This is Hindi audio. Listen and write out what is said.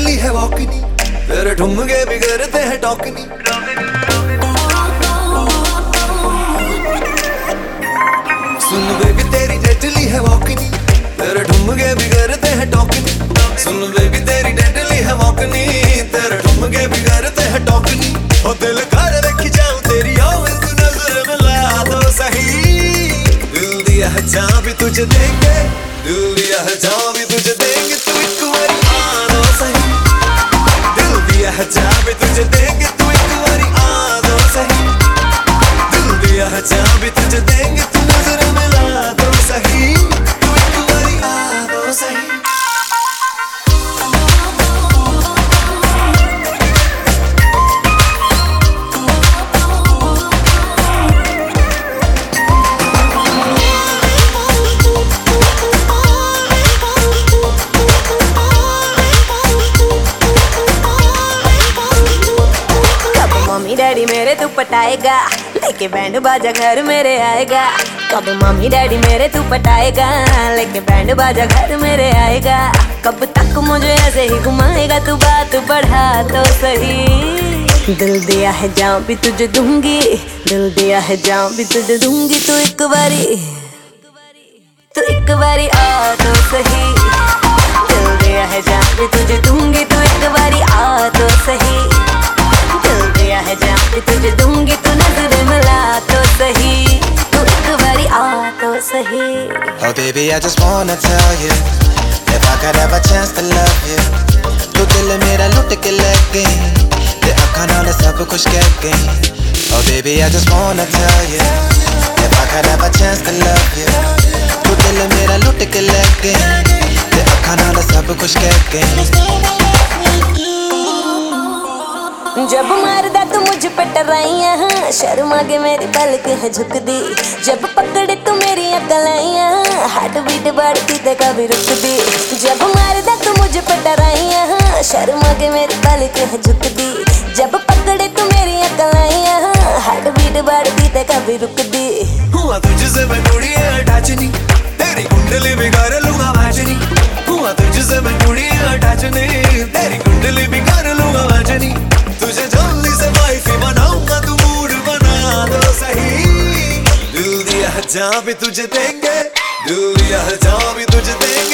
वॉक नहीं तेरे ठुमके भी करते हैं टॉक नहीं सुन बेबी तेरी डेडली है वॉकनी। तेरे ठुमके भी करते हैं टॉक नहीं सुन बेबी तेरी डेडली है वॉक नहीं तेरे ठुमके भी करते हैं टॉक नहीं ओ दिल कर रखी जाऊँ तेरी आओ तू नज़र मिला दो सही। दिल दिया है जहाँ भी तुझे देंगे दिल दिया है जहाँ भी मेरे तू पटाएगा लेके बैंड बाजा घर मेरे आएगा। कब मम्मी डैडी मेरे तू पटाएगा लेके बैंड बाजा घर मेरे आएगा। कब तक मुझे ऐसे ही घुमाएगा, तू बात बढ़ा तो सही। दिल दिया है जाऊँ भी तुझे दूँगी। दिल दिया है जाऊँ भी तुझे दूँगी, तू एक बारी। तू एक बारी आ तो सही। दिल दिया है जाऊँ भी तुझे दूँगी, तू एक बारी आ तो सही। रही Oh baby I just wanna tell you If I could have a chance to love you तू दिल मेरा लुट के लग गई ते अखा नाल सब कुछ कह गई Oh baby I just wanna tell you If I could have a chance to love you तू दिल मेरा लुट के लग गई ते अखा नाल सब कुछ कह गई जब मारदा तू मुझ पे टराइया शर्मा के मेरी पलक है झुकदी जब पकड़ मेरी हार्ट बीट बढ़ती ते कभी रुक दी। जब मारदा तू मुझ पे टराइया शर्मा के मेरी पलक झुक दी जब पकड़े तू मेरी अकलाइया हार्ट बीट बढ़ती ते कभी रुक दी। हुआ तुझसे मैं टूटी है अटैच तेरी कुंडली बिगाड़ लूँगा मैच नहीं हुआ तुझसे मैं टूटी है अटैच तेरी कुंडली जहाँ भी तुझे देंगे दूर दिया जहाँ भी तुझे देंगे।